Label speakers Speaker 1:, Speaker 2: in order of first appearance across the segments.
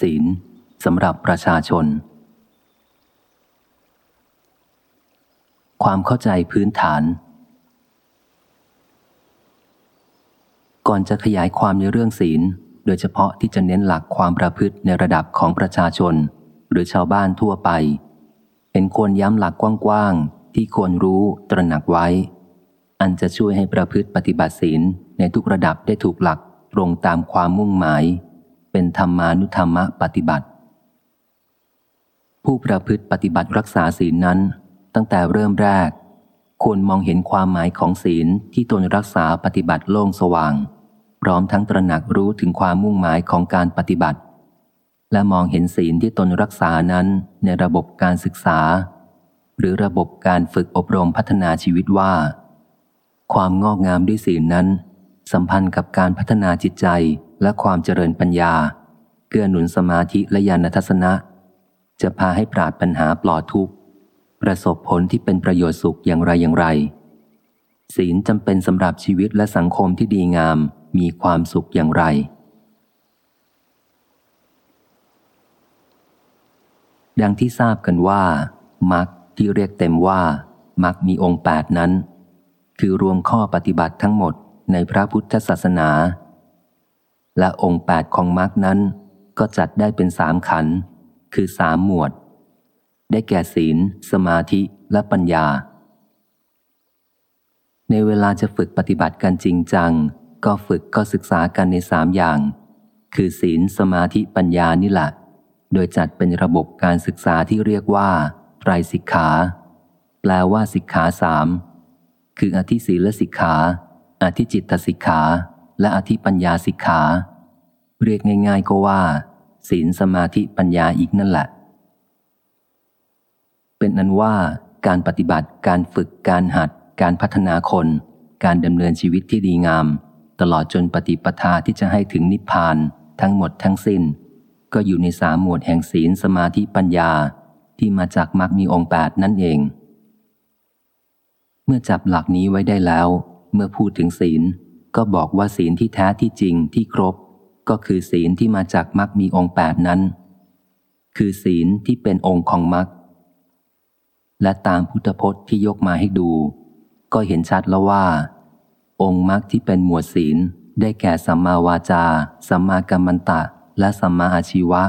Speaker 1: ศีลสำหรับประชาชน ความเข้าใจพื้นฐาน ก่อนจะขยายความในเรื่องศีล โดยเฉพาะที่จะเน้นหลักความประพฤติในระดับของประชาชน หรือชาวบ้านทั่วไป เป็นควรย้ำหลักกว้างๆ ที่ควรรู้ตระหนักไว้ อันจะช่วยให้ประพฤติปฏิบัติศีลในทุกระดับได้ถูกหลักตรงตามความมุ่งหมาย เป็นธรรมานุธรรมปฏิบัติ ผู้ประพฤติปฏิบัติรักษาศีลนั้น ตั้งแต่เริ่มแรก ควรมองเห็นความหมายของศีลที่ตนรักษาปฏิบัติโล่งสว่าง พร้อมทั้งตระหนักรู้ถึงความมุ่งหมายของการปฏิบัติ และมองเห็นศีลที่ตนรักษานั้นในระบบการศึกษา หรือระบบการฝึกอบรมพัฒนาชีวิตว่า ความงอกงามด้วยศีลนั้น สัมพันธ์กับการพัฒนาจิตใจ และความเจริญปัญญา เกื้อหนุนสมาธิและญาณทัศนะ จะพาให้ปราดปัญหาปลอดทุกข์ ประสบผลที่เป็นประโยชน์สุขอย่างไรอย่างไร ศีลจำเป็นสำหรับชีวิตและสังคมที่ดีงามมีความสุขอย่างไร ดังที่ทราบกันว่า มักที่เรียกเต็มว่า มักมีองค์แปดนั้น คือรวมข้อปฏิบัติทั้งหมดในพระพุทธศาสนา และองค์แปดของมักนั้น ก็จัดได้เป็นสามขัน คือสามหมวด ได้แก่ศีล สมาธิและปัญญา ในเวลาจะฝึกปฏิบัติกันจริงจัง ก็ฝึกก็ศึกษากันในสามอย่าง คือศีล สมาธิปัญญานี่แหละ โดยจัดเป็นระบบการศึกษาที่เรียกว่าไตรสิกขา แปลว่าสิกขาสามคืออธิศีลสิกขา อธิจิตตสิกขา และอธิปัญญาสิกขา เรียกง่าย ๆ ก็ว่า ศีลสมาธิปัญญาอีกนั่นแหละ เป็นนั้นว่าการปฏิบัติการฝึกการหัด การพัฒนาคน การดำเนินชีวิตที่ดีงาม ตลอดจนปฏิปทาที่จะให้ถึงนิพพานทั้งหมดทั้งสิ้น ก็อยู่ในสามหมวดแห่งศีลสมาธิปัญญาที่มาจากมรรคมีองค์แปดนั่นเอง เมื่อจับหลักนี้ไว้ได้แล้ว เมื่อพูดถึงศีล ก็บอกว่าศีลที่แท้ที่จริงที่ครบ ก็คือศีลที่มาจากมรรคมีองค์แปดนั้น คือศีลที่เป็นองค์ของมรรคและตามพุทธพจน์ที่ยกมาให้ดู ก็เห็นชัดแล้วว่า องค์มรรคที่เป็นหมวดศีลได้แก่สัมมาวาจา สัมมากัมมันตะ และสัมมาอาชีวะ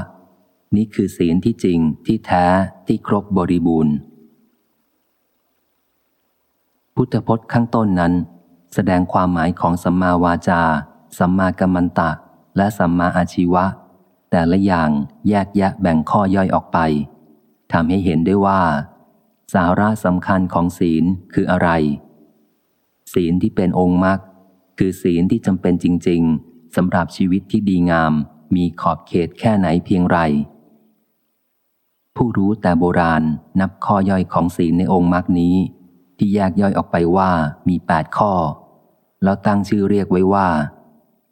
Speaker 1: นี่คือศีลที่จริงที่แท้ที่ครบบริบูรณ์ พุทธพจน์ข้างต้นนั้น แสดงความหมายของสัมมาวาจา สัมมากัมมันตะ และสัมมาอาชีวะ แต่ละอย่างแยกแยะแบ่งข้อย่อยออกไปทำให้เห็นได้ว่า สาระสำคัญของศีลคืออะไร ศีลที่เป็นองค์มรรคคือศีลที่จำเป็นจริง ๆสำหรับชีวิตที่ดีงาม มีขอบเขตแค่ไหนเพียงไร ผู้รู้แต่โบราณนับข้อย่อยของศีลในองค์มรรคนี้ ที่แยกย่อยออกไปว่ามีแปดข้อ แล้วตั้งชื่อเรียกไว้ว่า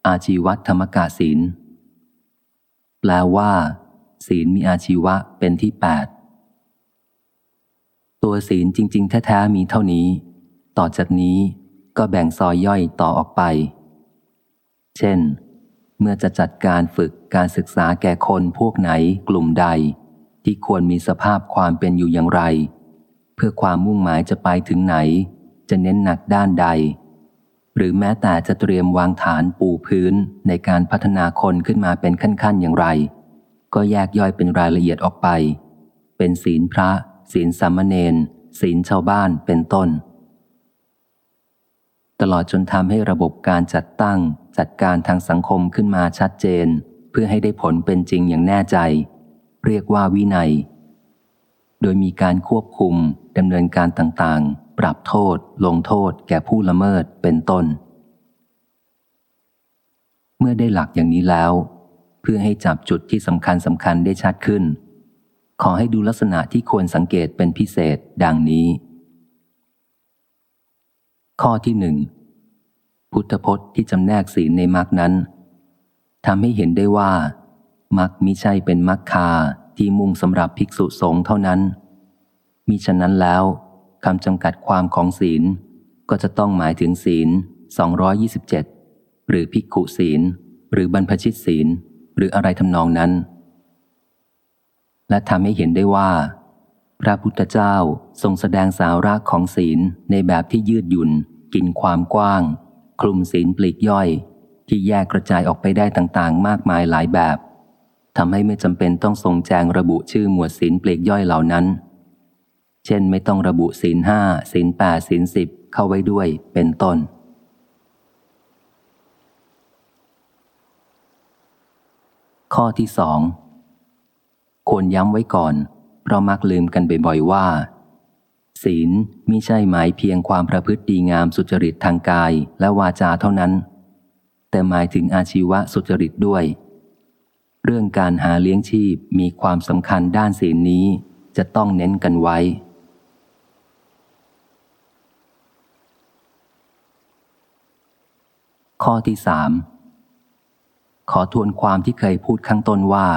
Speaker 1: อาชีวธรรมกาศีล แปลว่า ศีลมีอาชีวะเป็นที่แปดตัวศีลจริง ๆ แท้ ๆ มีเท่านี้ ต่อจากนี้ก็แบ่งซอยย่อยต่อออกไป เช่น เมื่อจะจัดการฝึกการศึกษาแก่คนพวกไหนกลุ่มใด ที่ควรมีสภาพความเป็นอยู่อย่างไร เพื่อความมุ่งหมายจะไปถึงไหน จะเน้นหนักด้านใด หรือแม้แต่จะเตรียมวางฐานปูพื้นในการพัฒนาคนขึ้นมาเป็นขั้นๆอย่างไร ก็แยกย่อยเป็นรายละเอียดออกไป เป็นศีลพระ ศีลสามเณรศีลชาวบ้านเป็นต้น ตลอดจนทำให้ระบบการจัดตั้งจัดการทางสังคมขึ้นมาชัดเจน เพื่อให้ได้ผลเป็นจริงอย่างแน่ใจ เรียกว่าวินัย โดยมีการควบคุม ดำเนินการต่างๆ ปรับโทษ ลงโทษ แก่ผู้ละเมิดเป็นต้น เมื่อได้หลักอย่างนี้แล้ว เพื่อให้จับจุดที่สำคัญสำคัญได้ชัดขึ้น ขอให้ดูลักษณะที่ควรสังเกตเป็นพิเศษดังนี้ ข้อที่หนึ่งพุทธพจน์ที่จำแนกศีลในมรรคนั้นทำให้เห็นได้ว่ามรรคมิใช่เป็นมรรคาที่มุ่งสำหรับภิกษุสงฆ์เท่านั้น มิฉะนั้นแล้วคำจำกัดความของศีล ก็จะต้องหมายถึงศีล 227 หรือภิกขุศีล หรือบรรพชิตศีล หรืออะไรทำนองนั้น และทำให้เห็นได้ว่า พระพุทธเจ้าทรงแสดงสาระของศีลในแบบที่ยืดหยุ่น กินความกว้าง คลุมศีลปลีกย่อย ที่แยกกระจายออกไปได้ต่างๆ มากมายหลายแบบทำให้ไม่จำเป็นต้องทรงแจงระบุชื่อหมวดศีลปลีกย่อยเหล่านั้น เช่นไม่ต้องระบุศีลห้าศีลแปดศีลสิบเข้าไว้ด้วยเป็นต้น ข้อที่สองควรย้ำไว้ก่อน เพราะมักลืมกันบ่อยๆว่า ศีลมิใช่หมายเพียงความประพฤติดีงามสุจริตทางกายและวาจาเท่านั้น แต่หมายถึงอาชีวะสุจริตด้วย เรื่องการหาเลี้ยงชีพมีความสำคัญด้านศีลนี้จะต้องเน้นกันไว้ ข้อที่สามขอทวนความที่เคยพูดข้างต้นว่า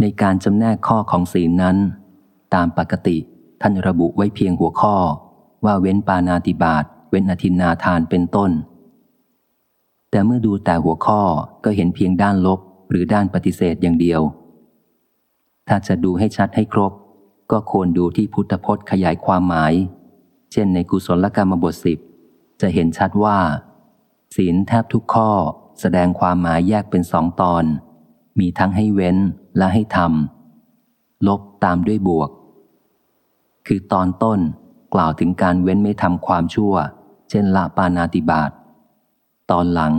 Speaker 1: ในการจำแนกข้อของศีลนั้น ตามปกติท่านระบุไว้เพียงหัวข้อ ว่าเว้นปานาติบาตเว้นอธินนาทานเป็นต้น แต่เมื่อดูแต่หัวข้อก็เห็นเพียงด้านลบหรือด้านปฏิเสธอย่างเดียว ถ้าจะดูให้ชัดให้ครบ ก็ควรดูที่พุทธพจน์ขยายความหมาย เช่นในกุศลกรรมบทสิบจะเห็นชัดว่า ศีลแทบทุกข้อแสดงความหมายแยกเป็นสองตอน มีทั้งให้เว้นและให้ทำลบตามด้วยบวก คือตอนต้นกล่าวถึงการเว้นไม่ทำความชั่ว เช่นละปานาติบาตตอนหลัง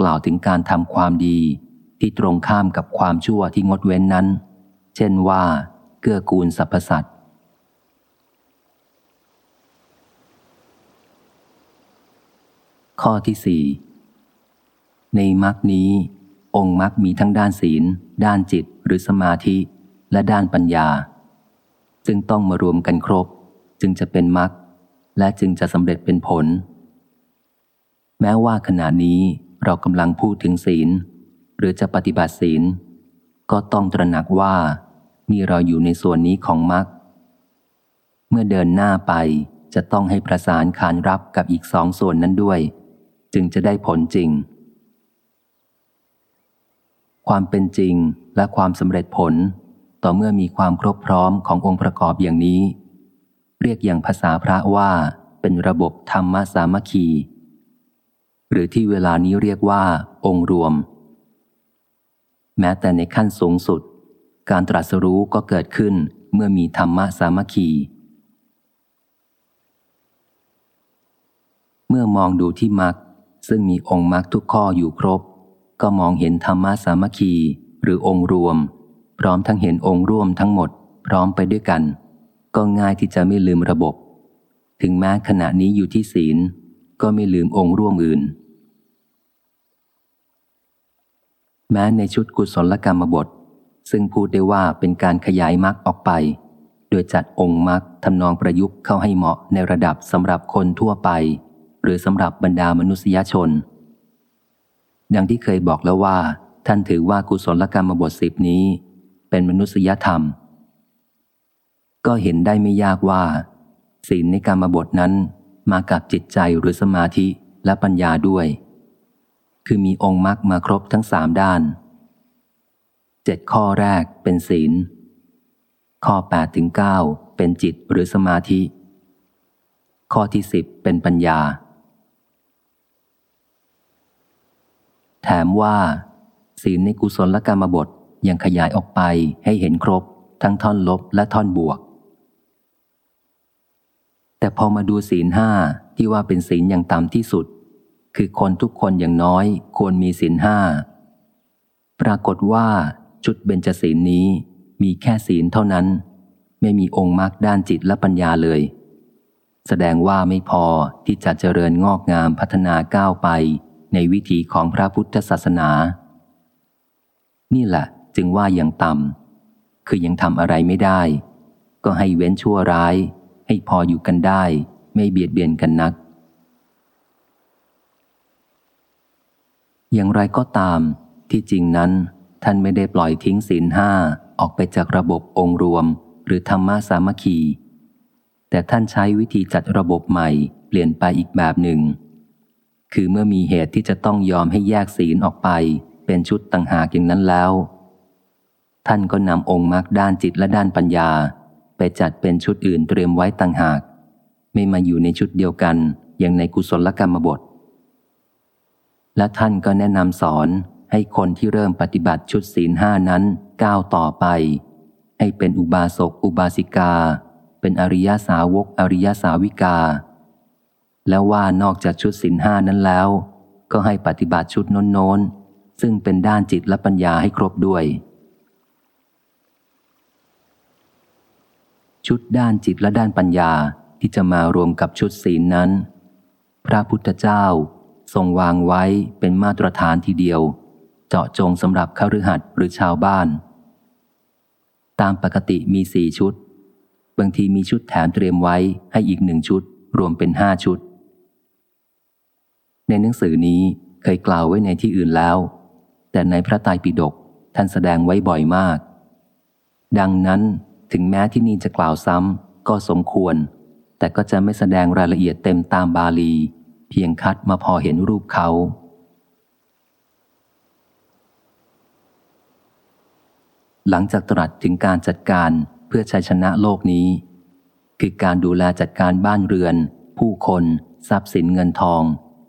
Speaker 1: กล่าวถึงการทำความดีที่ตรงข้ามกับความชั่วที่งดเว้นนั้น เช่นว่า เกื้อกูลสรรพสัตว์ ข้อที่สี่ในมรรคนี้ องค์มรรคมีทั้งด้านศีล ด้านจิตหรือสมาธิ และด้านปัญญาจึงต้องมารวมกันครบ จึงจะเป็นมรรคและจึงจะสำเร็จเป็นผล แม้ว่าขณะนี้เรากำลังพูดถึงศีล หรือจะปฏิบัติศีล ก็ต้องตระหนักว่านี่เราอยู่ในส่วนนี้ของมรรคเมื่อเดินหน้าไปจะต้องให้ประสานขานรับกับอีกสองส่วนนั้นด้วย จึงจะได้ผลจริง ความเป็นจริงและความสำเร็จผล ต่อเมื่อมีความครบพร้อมขององค์ประกอบอย่างนี้ เรียกอย่างภาษาพระว่าเป็นระบบธรรมสามัคคี หรือที่เวลานี้เรียกว่า องค์รวม แม้แต่ในขั้นสูงสุด การตรัสรู้ก็เกิดขึ้นเมื่อมีธรรมสามัคคี เมื่อมองดูที่มรรค ซึ่งมีองค์มรรคทุกข้ออยู่ครบ ก็มองเห็นธรรมะสามัคคีหรือองค์รวม พร้อมทั้งเห็นองค์ร่วมทั้งหมด พร้อมไปด้วยกัน ก็ง่ายที่จะไม่ลืมระบบ ถึงแม้ขณะนี้อยู่ที่ศีล ก็ไม่ลืมองค์ร่วมอื่น แม้ในชุดกุศลกรรมบท ซึ่งพูดได้ว่าเป็นการขยายมรรคออกไป โดยจัดองค์มรรคทำนองประยุกต์เข้าให้เหมาะในระดับสำหรับคนทั่วไป หรือสำหรับบรรดามนุษยชน ดังที่เคยบอกแล้วว่า ท่านถือว่ากุศลกรรมบทสิบนี้ เป็นมนุษยธรรม ก็เห็นได้ไม่ยากว่า ศีลในกรรมบทนั้นมากับจิตใจหรือสมาธิและปัญญาด้วย คือมีองค์มรรคมาครบทั้งสามด้านเจ็ดข้อแรกเป็นศีล ข้อแปดถึงเก้าเป็นจิตหรือสมาธิ ข้อที่สิบเป็นปัญญา ถมว่า ศีลในกุศลกรรมบทยังขยายออกไปให้เห็นครบ ทั้งท่อนลบและท่อนบวก แต่พอมาดูศีลห้าที่ว่าเป็นศีลอย่างต่ำที่สุด คือคนทุกคนอย่างน้อยควรมีศีลห้าปรากฏว่าชุดเบญจศีลนี้มีแค่ศีลเท่านั้น ไม่มีองค์มรรคด้านจิตและปัญญาเลย แสดงว่าไม่พอที่จะเจริญงอกงามพัฒนาก้าวไป ในวิถีของพระพุทธศาสนา นี่แหละจึงว่าอย่างต่ำคือยังทำอะไรไม่ได้ ก็ให้เว้นชั่วร้าย ให้พออยู่กันได้ ไม่เบียดเบียนกันนัก อย่างไรก็ตาม ที่จริงนั้น ท่านไม่ได้ปล่อยทิ้งศีลห้าออกไปจากระบบองค์รวม หรือธรรมะสามัคคีแต่ท่านใช้วิธีจัดระบบใหม่เปลี่ยนไปอีกแบบหนึ่ง คือเมื่อมีเหตุที่จะต้องยอมให้แยกศีลออกไป เป็นชุดต่างหากอย่างนั้นแล้ว ท่านก็นำองค์มรรคด้านจิตและด้านปัญญา ไปจัดเป็นชุดอื่นเตรียมไว้ต่างหาก ไม่มาอยู่ในชุดเดียวกัน อย่างในกุศลกรรมบท และท่านก็แนะนำสอนให้คนที่เริ่มปฏิบัติชุดศีลห้านั้นก้าวต่อไป ให้เป็นอุบาสกอุบาสิกา เป็นอริยสาวกอริยสาวิกา แล้วว่านอกจากชุดศีลห้านั้นแล้ว ก็ให้ปฏิบัติชุดโน้นๆ ซึ่งเป็นด้านจิตและปัญญาให้ครบด้วย ชุดด้านจิตและด้านปัญญาที่จะมารวมกับชุดศีลนั้น พระพุทธเจ้าทรงวางไว้เป็นมาตรฐานทีเดียว เจาะจงสำหรับข้ารือหัดหรือชาวบ้าน ตามปกติมีสี่ชุด บางทีมีชุดแถมเตรียมไว้ให้อีกหนึ่งชุด รวมเป็นห้าชุด ในหนังสือนี้เคยกล่าวไว้ในที่อื่นแล้ว แต่ในพระไตรปิฎกท่านแสดงไว้บ่อยมาก ดังนั้นถึงแม้ที่นี่จะกล่าวซ้ำก็สมควร แต่ก็จะไม่แสดงรายละเอียดเต็มตามบาลี เพียงคัดมาพอเห็นรูปเขาหลังจากตรัสถึงการจัดการเพื่อชัยชนะโลกนี้ คือการดูแลจัดการบ้านเรือน ผู้คน ทรัพย์สินเงินทอง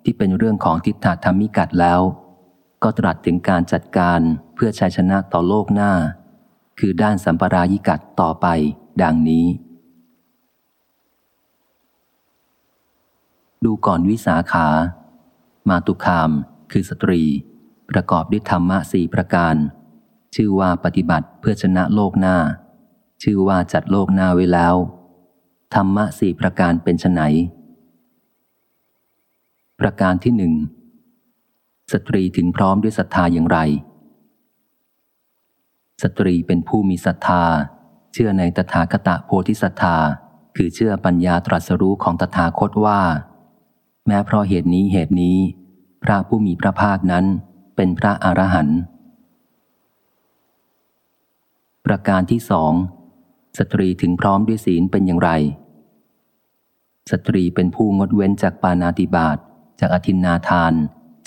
Speaker 1: ที่เป็นเรื่องของทิฏฐธรรมิกัดแล้ว ก็ตรัสถึงการจัดการเพื่อชัยชนะต่อโลกหน้า คือด้านสัมปรายิกัดต่อไป ดังนี้ ดูก่อนวิสาขา มาตุคาม คือสตรี ประกอบด้วยธรรมะสี่ประการ ชื่อว่าปฏิบัติเพื่อชนะโลกหน้า ชื่อว่าจัดโลกหน้าไว้แล้ว ธรรมะสี่ประการเป็นไน ประการที่หนึ่งสตรีถึงพร้อมด้วยศรัทธาอย่างไร สตรีเป็นผู้มีศรัทธา เชื่อในตถาคตโพธิศรัทธา คือเชื่อปัญญาตรัสรู้ของตถาคตว่า แม้เพราะเหตุนี้เหตุนี้ พระผู้มีพระภาคนั้นเป็นพระอรหันต์ประการที่สองสตรีถึงพร้อมด้วยศีลเป็นอย่างไร สตรีเป็นผู้งดเว้นจากปานาติบาต จากอธินนาทาน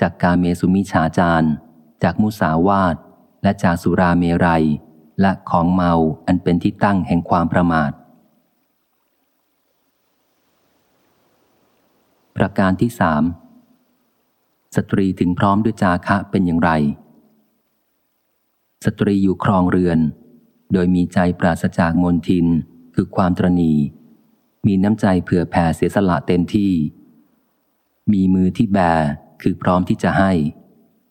Speaker 1: จากกาเมสุมิชาจารจากมุสาวาท และจากสุราเมรัย และของเมาอันเป็นที่ตั้งแห่งความประมาท ประการที่สามสตรีถึงพร้อมด้วยจาคะเป็นอย่างไร สตรีอยู่ครองเรือน โดยมีใจปราศจากมนทินคือความตรณี มีน้ำใจเผื่อแผ่เสียสละเต็มที่ มีมือที่แบคือพร้อมที่จะให้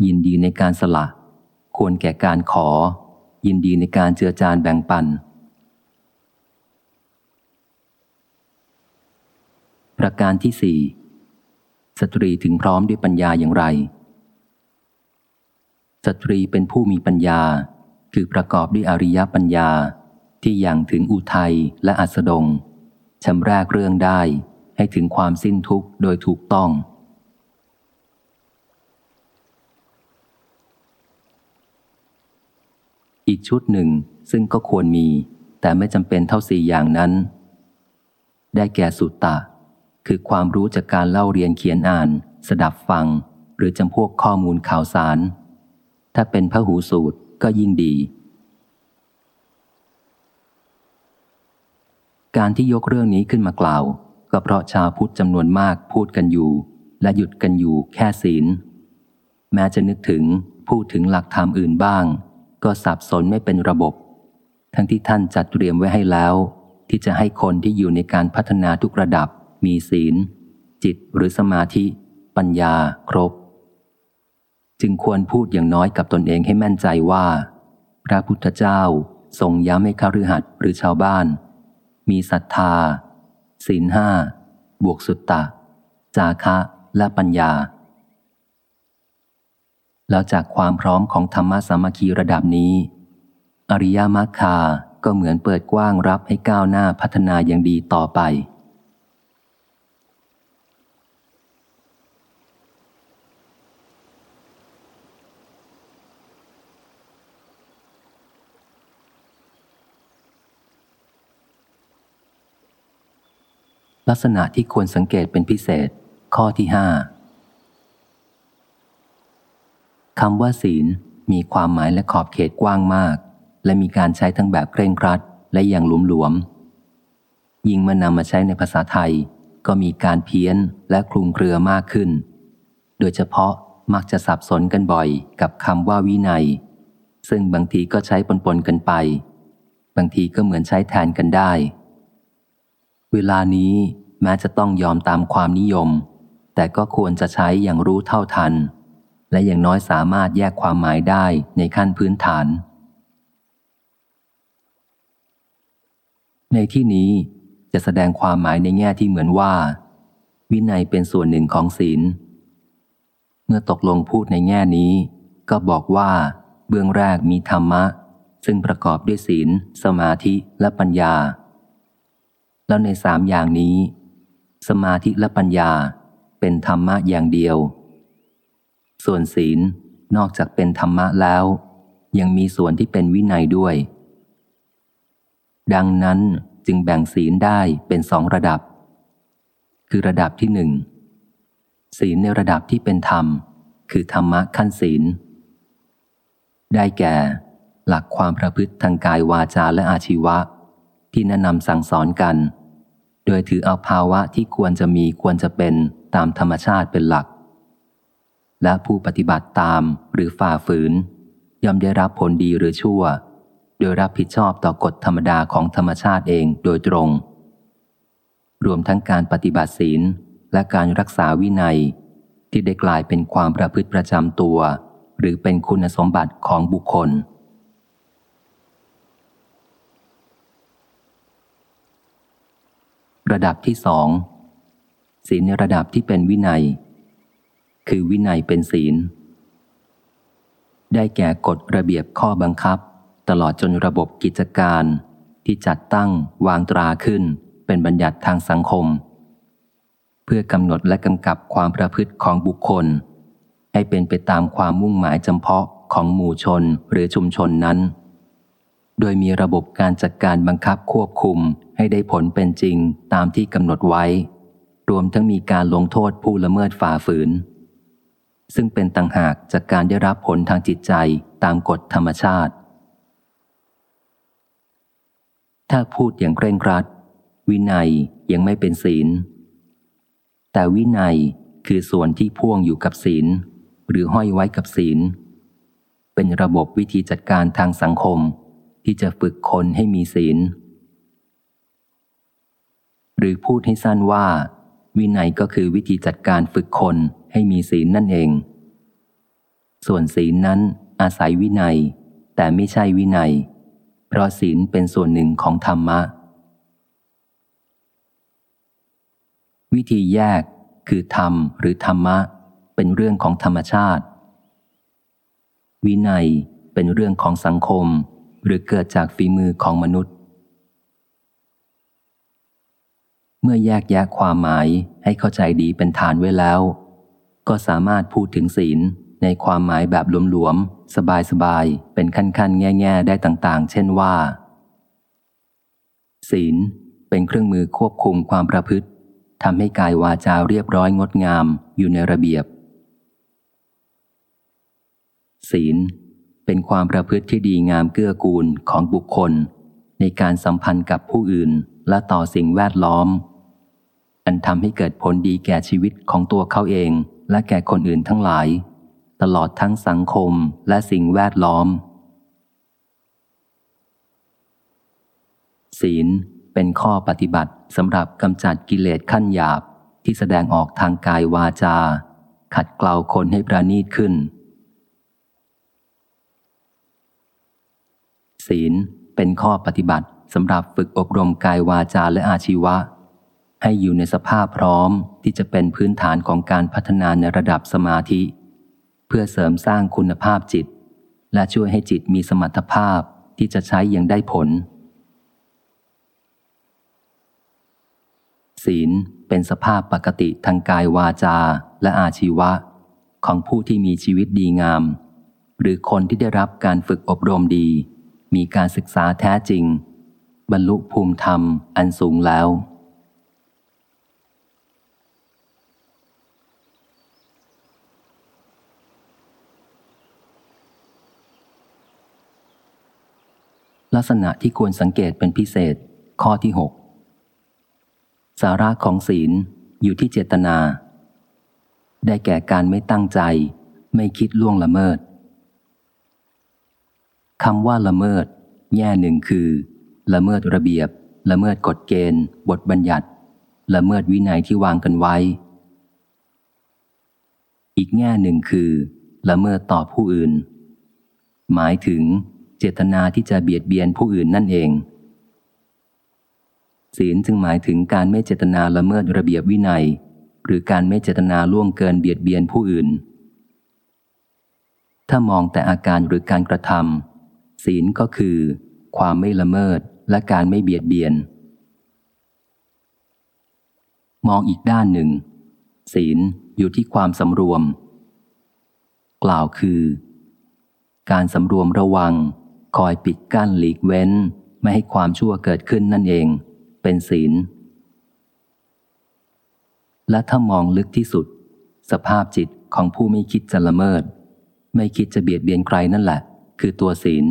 Speaker 1: ยินดีในการสละ ควรแก่การขอ ยินดีในการเจือจานแบ่งปัน ประการที่สี่สตรีถึงพร้อมด้วยปัญญาอย่างไร สตรีเป็นผู้มีปัญญา คือประกอบด้วยอริยปัญญาที่อย่างถึงอุทัยและอัสดงชำแรกเรื่องได้ ให้ถึงความสิ้นทุกข์โดยถูกต้อง อีกชุดหนึ่งซึ่งก็ควรมี แต่ไม่จำเป็นเท่าสี่อย่างนั้น ได้แก่สุตตะ คือความรู้จากการเล่าเรียนเขียนอ่าน สดับฟัง หรือจำพวกข้อมูลข่าวสาร ถ้าเป็นพระหูสูตรก็ยิ่งดีการที่ยกเรื่องนี้ขึ้นมากล่าว ก็เพราะชาวพุทธจำนวนมากพูดกันอยู่ และหยุดกันอยู่แค่ศีล แม้จะนึกถึงพูดถึงหลักธรรมอื่นบ้าง ก็สับสนไม่เป็นระบบ ทั้งที่ท่านจัดเตรียมไว้ให้แล้ว ที่จะให้คนที่อยู่ในการพัฒนาทุกระดับ มีศีล จิตหรือสมาธิ ปัญญาครบ จึงควรพูดอย่างน้อยกับตนเองให้แม่นใจว่า พระพุทธเจ้าทรงย้ำให้คฤหัสถ์หรือชาวบ้าน มีศรัทธา ศีลห้าบวกสุตตะ จาคะและปัญญา แล้วจากความพร้อมของธรรมะสามัคคีระดับนี้ อริยมรรคาก็เหมือนเปิดกว้างรับให้ก้าวหน้าพัฒนาอย่างดีต่อไป ลักษณะที่ควรสังเกตเป็นพิเศษ ข้อที่ห้าคำว่าศีลมีความหมายและขอบเขตกว้างมาก และมีการใช้ทั้งแบบเคร่งครัด และอย่างหลวมหลวมยิ่งเมื่อนำมาใช้ในภาษาไทย ก็มีการเพี้ยนและคลุมเครือมากขึ้น โดยเฉพาะมักจะสับสนกันบ่อยกับคำว่าวินัย ซึ่งบางทีก็ใช้ปนๆกันไป บางทีก็เหมือนใช้แทนกันได้ เวลานี้แม้จะต้องยอมตามความนิยม แต่ก็ควรจะใช้อย่างรู้เท่าทัน และอย่างน้อยสามารถแยกความหมายได้ในขั้นพื้นฐาน ในที่นี้จะแสดงความหมายในแง่ที่เหมือนว่า วินัยเป็นส่วนหนึ่งของศีล เมื่อตกลงพูดในแง่นี้ ก็บอกว่า เบื้องแรกมีธรรมะ ซึ่งประกอบด้วยศีล สมาธิและปัญญา แล้วในสามอย่างนี้ สมาธิและปัญญาเป็นธรรมะอย่างเดียว ส่วนศีลนอกจากเป็นธรรมะแล้ว ยังมีส่วนที่เป็นวินัยด้วย ดังนั้นจึงแบ่งศีลได้เป็นสองระดับ คือระดับที่หนึ่งศีลในระดับที่เป็นธรรม คือธรรมะขั้นศีล ได้แก่ หลักความประพฤติทางกายวาจาและอาชีวะ ที่แนะนำสั่งสอนกัน โดยถือเอาภาวะที่ควรจะมีควรจะเป็นตามธรรมชาติเป็นหลัก และผู้ปฏิบัติตามหรือฝ่าฝืน ย่อมได้รับผลดีหรือชั่ว โดยรับผิดชอบต่อกฎธรรมดาของธรรมชาติเองโดยตรง รวมทั้งการปฏิบัติศีลและการรักษาวินัย ที่ได้กลายเป็นความประพฤติประจำตัว หรือเป็นคุณสมบัติของบุคคล ระดับที่สองศีลในระดับที่เป็นวินัย คือวินัยเป็นศีล ได้แก่กฎระเบียบข้อบังคับ ตลอดจนระบบกิจการที่จัดตั้งวางตราขึ้นเป็นบัญญัติทางสังคม เพื่อกำหนดและกำกับความประพฤติของบุคคล ให้เป็นไปตามความมุ่งหมายจำเพาะของหมู่ชนหรือชุมชนนั้น โดยมีระบบการจัดการบังคับควบคุมให้ได้ผลเป็นจริงตามที่กำหนดไว้ รวมทั้งมีการลงโทษผู้ละเมิดฝ่าฝืน ซึ่งเป็นต่างหากจากการได้รับผลทางจิตใจตามกฎธรรมชาติ ถ้าพูดอย่างเคร่งครัด วินัยยังไม่เป็นศีล แต่วินัยคือส่วนที่พ่วงอยู่กับศีล หรือห้อยไว้กับศีล เป็นระบบวิธีจัดการทางสังคม ที่จะฝึกคนให้มีศีล หรือพูดให้สั้นว่า วินัยก็คือวิธีจัดการฝึกคนให้มีศีลนั่นเอง ส่วนศีลนั้นอาศัยวินัย แต่ไม่ใช่วินัย เพราะศีลเป็นส่วนหนึ่งของธรรมะ วิธีแยกคือธรรมหรือธรรมะ เป็นเรื่องของธรรมชาติ วินัยเป็นเรื่องของสังคม หรือเกิดจากฝีมือของมนุษย์ เมื่อแยกแยะความหมายให้เข้าใจดีเป็นฐานไว้แล้ว ก็สามารถพูดถึงศีลในความหมายแบบหลวมๆ สบายๆ เป็นขั้นๆ แง่ๆ ได้ต่างๆ เช่นว่า ศีลเป็นเครื่องมือควบคุมความประพฤติทำให้กายวาจาเรียบร้อยงดงามอยู่ในระเบียบ ศีล เป็นความประพฤติที่ดีงามเกื้อกูลของบุคคล ในการสัมพันธ์กับผู้อื่นและต่อสิ่งแวดล้อม อันทำให้เกิดผลดีแก่ชีวิตของตัวเขาเองและแก่คนอื่นทั้งหลาย ตลอดทั้งสังคมและสิ่งแวดล้อม ศีลเป็นข้อปฏิบัติสำหรับกำจัดกิเลสขั้นหยาบที่แสดงออกทางกายวาจา ขัดเกลาคนให้ประณีตขึ้น ศีลเป็นข้อปฏิบัติสำหรับฝึกอบรมกายวาจาและอาชีวะ ให้อยู่ในสภาพพร้อมที่จะเป็นพื้นฐานของการพัฒนาในระดับสมาธิ เพื่อเสริมสร้างคุณภาพจิต และช่วยให้จิตมีสมรรถภาพที่จะใช้อย่างได้ผล ศีลเป็นสภาพปกติทางกายวาจาและอาชีวะ ของผู้ที่มีชีวิตดีงาม หรือคนที่ได้รับการฝึกอบรมดี มีการศึกษาแท้จริง บรรลุภูมิธรรมอันสูงแล้ว ลักษณะที่ควรสังเกตเป็นพิเศษ ข้อที่ 6 สาระของศีลอยู่ที่เจตนา ได้แก่การไม่ตั้งใจ ไม่คิดล่วงละเมิด คำว่าละเมิด แง่หนึ่งคือ ละเมิดระเบียบ ละเมิดกฎเกณฑ์ บทบัญญัติ ละเมิดวินัยที่วางกันไว้ อีกแง่หนึ่งคือ ละเมิดต่อผู้อื่น หมายถึง เจตนาที่จะเบียดเบียนผู้อื่นนั่นเอง ศีลจึงหมายถึงการไม่เจตนาละเมิดระเบียบวินัย หรือการไม่เจตนาล่วงเกินเบียดเบียนผู้อื่นถ้ามองแต่อาการหรือการกระทำ ศีลก็คือ ความไม่ละเมิดและการไม่เบียดเบียน มองอีกด้านหนึ่ง ศีลอยู่ที่ความสำรวม กล่าวคือ การสำรวมระวัง คอยปิดกั้นหลีกเว้น ไม่ให้ความชั่วเกิดขึ้นนั่นเอง เป็นศีล และถ้ามองลึกที่สุด สภาพจิตของผู้ไม่คิดจะละเมิด ไม่คิดจะเบียดเบียนใครนั่นแหละ คือตัวศีล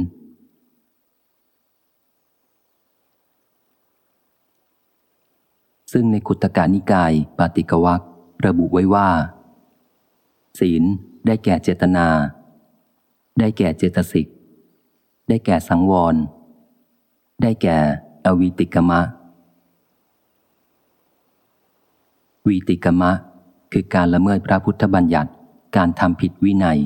Speaker 1: ซึ่งในคุตกานิกายปาติกวักระบุไว้ว่า ศีลได้แก่เจตนา ได้แก่เจตสิก ได้แก่สังวร ได้แก่อวิติกมะ วีติกมะ คือการละเมิดพระพุทธบัญญัติการทำผิดวินัย